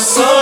so